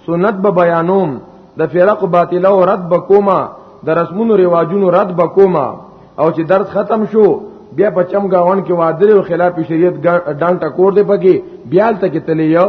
سنت به بیانوم د فرق باطله او رد بکوما د رسمونو رواجونو رد بکوما او چې درس ختم شو بیا په چم گاون کې وادر او خلاف شریعت ډانټه کور دی پکې بیا تل کې تلې یو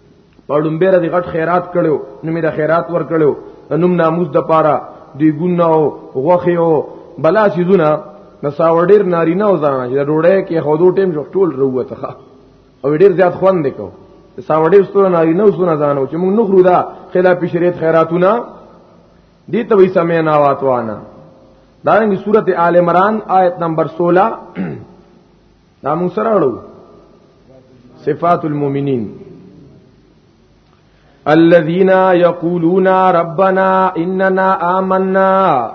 په لومبه را دي غټ خیرات کړو نو مې د خیرات ور کړو نوم ناموس د پاره دی ګناو غوخه او بلا سيزونه نساور ډیر نارینه او زنانه چې ډوړې کې خودو ټیم جو ټول روته ښه او ډیر زیات خوند وکاو نساور ډیر ستو نارینه او سونه زنانه چې موږ نخرو دا خلاف شریعت خیراتونه دي ته وې سمې ناواتوانا دارنګه سورته آل عمران آیت نمبر 16 دا موږ سره اړو صفات المؤمنین الذين يقولون ربنا اننا آمنا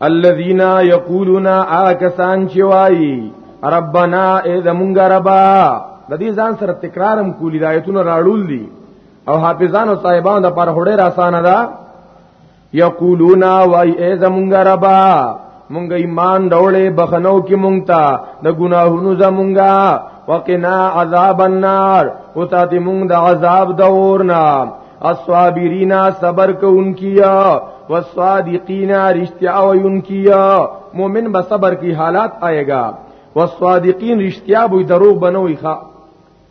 الذين يقولون آکسان چې وایي ربنا اے زمونږ ربا د دې ځان سره تکرارم کولی د آیتونو راړول دي او حافظانو صاحبانو د پر هډه را اسانه ده یقولون وای ای زمونږ ربا مونږ ایمان راوړې بخنو کې مونږ ته د ګناهونو زمونږه وقنا عذاب النار او ته دې مونږ د عذاب د اورنا الصابرینا صبر کوونکیا والصادقینا رشتیا وینکیا مومن به صبر کی حالات آئے گا والصادقین رشتیا به دروغ بنوي ښا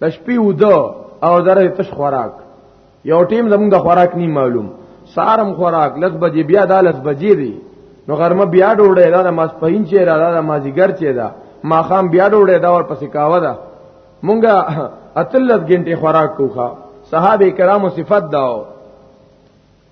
د شپې وده او درې تش خوراک یو ټیم زمونږ د خوراک نی معلوم سارم خوراک لږ بجې بیا د لږ بجې دی نو غرمه بیا ډوډۍ دا د ماسپهین چې را دا د مازیګر چې دا ماخام بیا ډوډۍ دا ور پسې کاوه دا مونږه اتلس غنټه خوراک کوخه صحابه کرامو صفت داو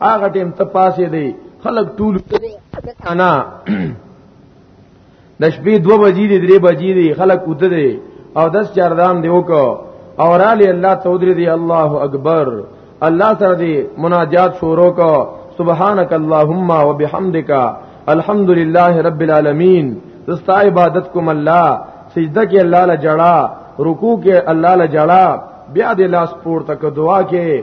هغه ټیم ته پاسې دی خلک ټول انا د شپې 2 بجې دی 3 بجې دی خلک وته دی او دس چاردام دی وکړه او علی الله تودری دی الله اکبر الله سره دی مناجات شروع کو سبحانك اللهم وبحمدك الحمد لله رب العالمین زستا عبادت کوم الله سجده کې الله لجړه رکوع کې الله لجړه بیا د لاس پورته کو دعا کې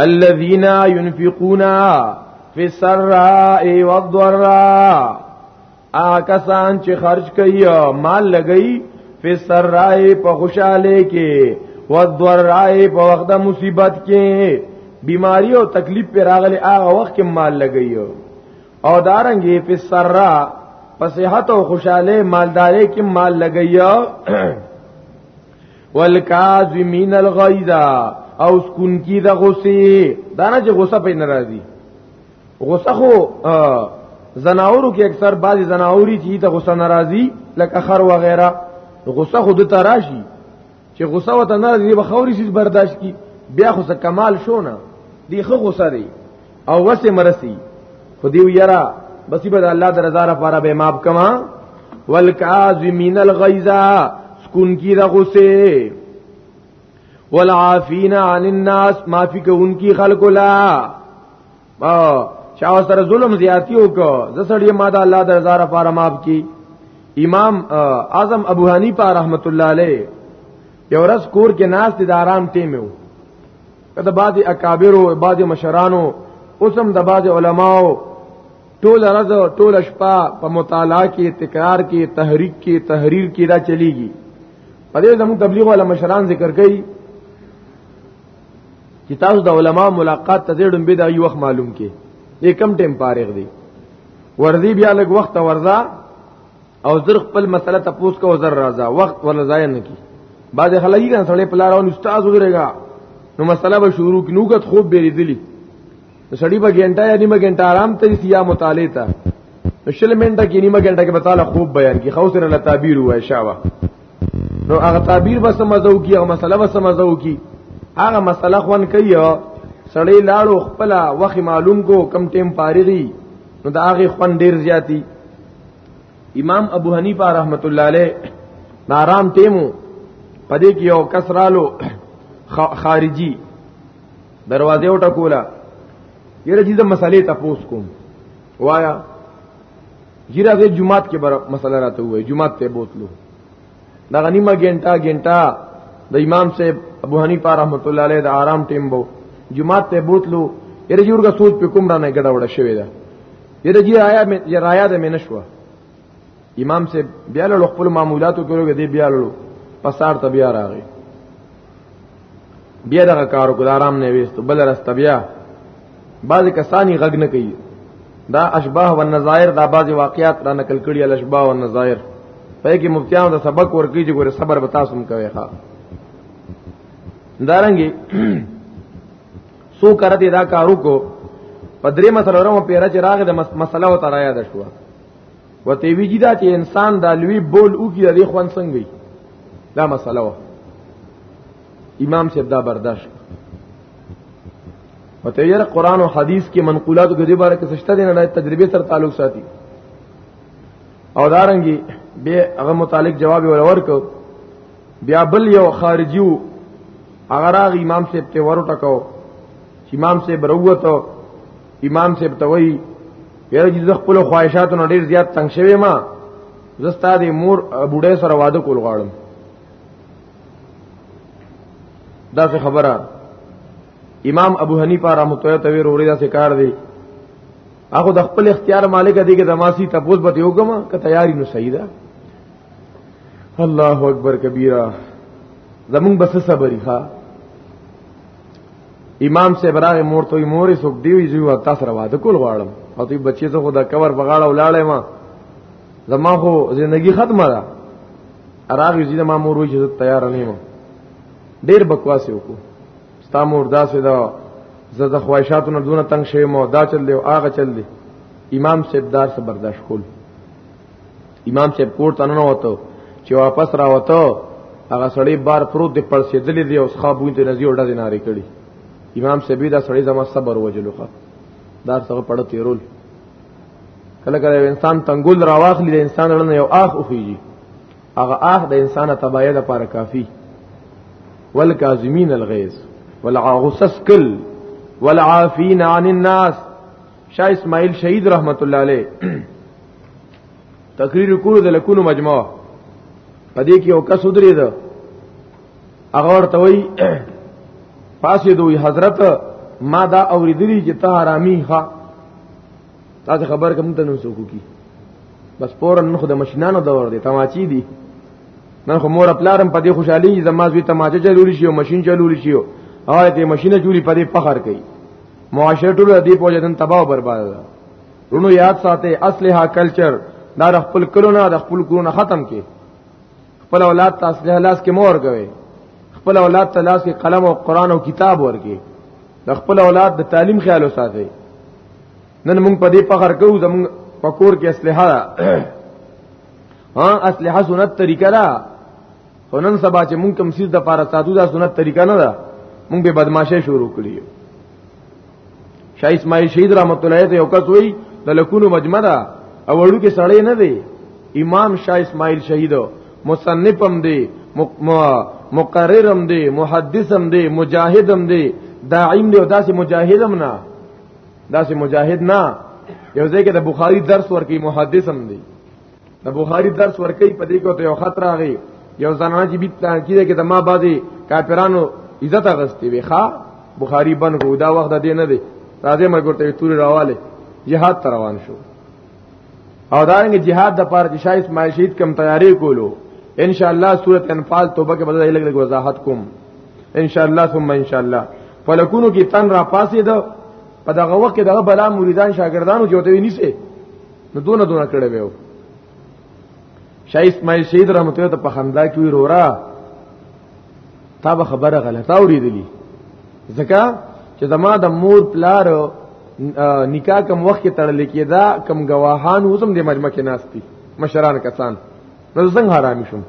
الذين ينفقون في السراء والضراء آکسان چې خرج کوي مال لګي په سراء په خوشاله کې والضراء په وخت د مصیبت کې بیماری او تکلیف پر راغلي هغه وخت کې مال لګي او دارنګي په سرا په صحت او خوشاله مالداري کې مال لګیا والکاظمین الغیظ او سکون کی د غصه دا نه چې غصه په ناراضي غصه خو زناورو کې اکثر بعضی زناوري چې د غصه ناراضي لکه خر وغیرہ غصه خود تراشی چې غوسه وته نه دی به خوري شي برداشت کی بیا خو څه کمال شو نه دی خو غوسه دی او وسه مرسي خو دی یرا بس به الله د رضا لپاره به ماب کما والکاظمین الغیظ سکون کی د غوسه والعافین عن الناس معافی کوونکی خلق لا ما چا سره ظلم زیاتی وکړه زه سړی ما دا الله درزا لپاره معاف کی امام اعظم ابو حنیفه رحمت الله علیه یو ورځ کور کې ناس دي د آرام ټیم وو کله بعد اکابر او بعد مشرانو اوسم د بعد علماو ټول ورځ ټول شپه په مطالعه کې تکرار کې تحریک کې تحریر کې دا چلیږي په دې زموږ تبلیغ ولا مشران ذکر کوي چې تاسو د علما ملاقات ته ډېر ډمبه دا یو وخت معلوم کې دې کم ټیم فارغ دی ورځي بیا لږ وخت ورځا او زر خپل مسله تپوس کو زر راځه وخت ولا ضایع نه کی بعد خلګي کنه سړی پلاراون استاد وګرېګا نو مسله به شروع کی نوګت خوب بیری دلی سړی به ګنټه یا نیمه ګنټه آرام ته سیا مطالعه ته شل منټه کې نیمه ګنټه کې بتاله خوب بیان کی خو سره تعبیر وای شاوه نو هغه تعبیر به سمزو کی هغه مسله به سمزو کی هغه مسله خوان کوي سړی لاړو خپل وخت معلوم کو کم ټیم فارغي نو دا هغه خوان ډیر زیاتی امام ابو حنیفه رحمت الله علیه نارام ټیمو پدې کې یو کس رالو خارجي دروازه وټکولا یره دې مسلې تاسو کوم وایا ګیره غي جمعات کې بر مسله راته وای جمعات ته بوتلو دا غنیمه ګنټا ګنټا د امام صاحب ابو حنیفه رحمت الله علیه د آرام ټیم بو جمعات ته بوتلو یره جوړګه سوچ په کوم رانه ګډه وډه شوی دا یره جی آیا مې یره آیا د مې نشوه امام صاحب بیا له خپل معمولاتو کولو دی بیا له پسار ته بیا راغی بیا دغه کار کو آرام نه وېستو بل راست بیا بعضی کسانی غږ نه کوي دا اشباح و نظائر دا بعضی واقعات را نقل کړي ال اشباح و نظائر په کې مفتیان دا سبق ورکړي چې ګوره صبر به تاسو هم کوي ښا دارنګي سو کرته دا کارو کو پدری مسلورم پیرا چې راغ د مسله و ترایا د شوه وته ویجی دا چې انسان د لوی بول او کې د خوان څنګه دا مسله و امام صاحب دا برداشت وته یره قران او حدیث کې منقولات د دې باره کې سشته دي نه تجربه سره تعلق ساتي او دارنګي به هغه متعلق جواب ورور کو بیا بل یو خارجیو هغه راغ امام صاحب ته ورټکاو امام صاحب وروته امام صاحب ته وایي یاره چې زه خپل خواهشاتو نه ډیر زیات تنگ شوی ما زستا د مور بوډه سره واده کول غواړم دا څه خبره امام ابو حنیفه رحمۃ اللہ تعالی وروړي دا څه کار دی هغه د خپل اختیار مالک دی کې دماسی تپوس به یو ګما که تیاری نو صحیح ده الله اکبر کبیره زمون بس صبرې ښا امام صاحب راغه مور ته مورې سوک دی وی زو تاسو را واده کول غواړم او تی بچی ته خدا کور بغاړه ولاړې ما زما خو زندگی ختمه ده راغی زیده ما مور وی چې تیار نه ما ډیر بکواس وکړو ستا مور داسې دا زه د خواهشاتو نه دونه تنگ شوم دا چل دی او هغه چل دی امام صاحب دار څخه برداشت کول امام صاحب کور ته نه وته چې واپس را وته هغه سړی بار پروت دی پر سیدلې دی او ښابوین ته نزی وړه دی ناری کړي امام صاحب دا سړی زما صبر وجلوخه دا څنګه پړ تیرول کله کله انسان تنگول راواخلی د انسان لړنه یو اخ اوخیږي هغه اخ د انسان تبعیه د پاره کافی والکاظمین الغیظ والعاغسس کل والعافین عن الناس شاه اسماعیل شهید رحمت الله علیه تقریر کولو د لکونو مجموع پدې کې یو کس ودرې ده هغه ورته وی پاسې دوی حضرت ما دا اوریدلی چې ته حرامي ښا تاسو خبر کوم ته نو سوکو کی بس پورن نو د مشنانو دور دی تماچی دی نن خو مور پلارم په دې خوشحالي زما زوی تماچه چلول شي او ماشين چلول شي او هغه ته ماشينه چولی په دې فخر کوي معاشره ټول دې په جنن تباہ او برباد ده رونو یاد ساته اصلها کلچر دا د خپل کلونه د خپل کلونه ختم کې خپل اولاد ته اصلها لاس کې مور کوي خپل اولاد ته لاس کې قلم او قران او کتاب ورکي د خپل اولاد د تعلیم خیال وساتي نن موږ په دې فخر کوو زموږ پکور کې اصلها ها اصلها سنت طریقه ده هنن سبا چې موږ کوم سیس د پاره ساتو دا سنت طریقه نه ده موږ به بدمعشه شروع کړی شاه اسماعیل شهید رحمت الله علیه یو کس وی د لکونو مجمع ده او وړو کې سړی نه دی امام شاه اسماعیل شهید مصنفم دی مقررم دی محدثم دی مجاهدم دی داعیم دی او داسې مجاهدم نه داسې مجاهد نه یو ځای کې د بخاری درس ورکی محدثم دی د بخاری درس ورکی په دې کو ته یو خطر راغی یو زنانه چې بیت پلان کیږي کې د ما بعضی کافرانو عزت اغستې وي ښا بخاری بن کو دا وخت د دې نه دی راځي مرګ ورته توري راواله jihad ته روان شو او دارنګ jihad د پاره چې شایس ما شهید کم تیاری کولو ان شاء الله سوره انفال توبه کې بدل لګ لګ وضاحت کوم ان شاء الله ثم ان شاء الله فلکونو کې تن را پاسې ده په دغه وخت کې دغه بلا مریدان شاګردانو جوړوي نیسه نو دونه دونه کړه ویو شای اسماعیل شهید رحمت الله ته په خندا کې وی رورا تا به خبره غلطه اوریدلی ځکه چې زما د مور پلار نکاح کم وخت کې تړل کېدا کم گواهان وسم د مجمع کې ناشتي مشران کسان نو څنګه حرامي شوم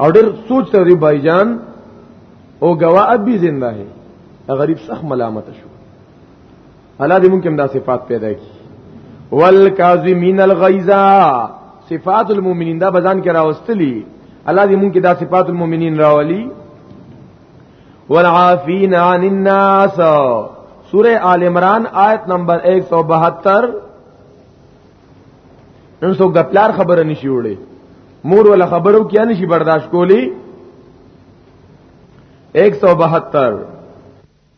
او ډېر سوچ ته دی بایجان او گواه اب بھی زندہ ہے غریب سخت ملامت شو الله دې مونږ هم دا صفات پیدا کړي والکاظمین الغیظ صفات المؤمنین دا بزان کې راوستلی الله دې مونږ کې دا صفات المؤمنین راولي والعافین عن الناس سورہ آل عمران آیت نمبر 172 نن سو غپلار خبره نشي وړي مور ولا خبرو کیا نشي برداشت کولی 172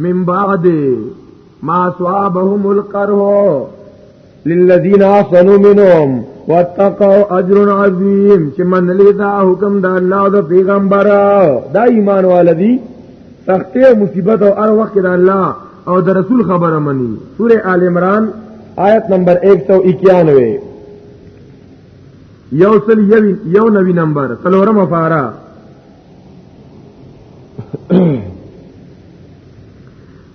من بعد ما اصابهم القره للذین احسنوا منهم واتقوا اجر عظیم چې من لیدا حکم د الله او د پیغمبر دا ایمان والدی سختي او مصیبت او هر وخت د الله او د رسول خبره مني سوره آل عمران آیت نمبر 191 یو سل یو نوی نمبر سلورم فارا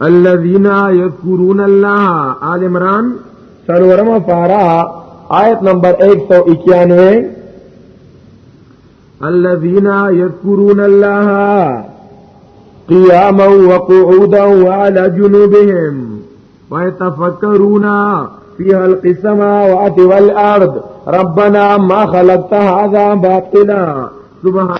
الذين يذكرون الله آل عمران سلورم فارا آیت نمبر 191 الذين يذكرون الله قياما وقعودا وعلى جنوبهم ويتفكرون في خلق السماوات والأرض ربنا ما خلقت هذا باطلا سبحان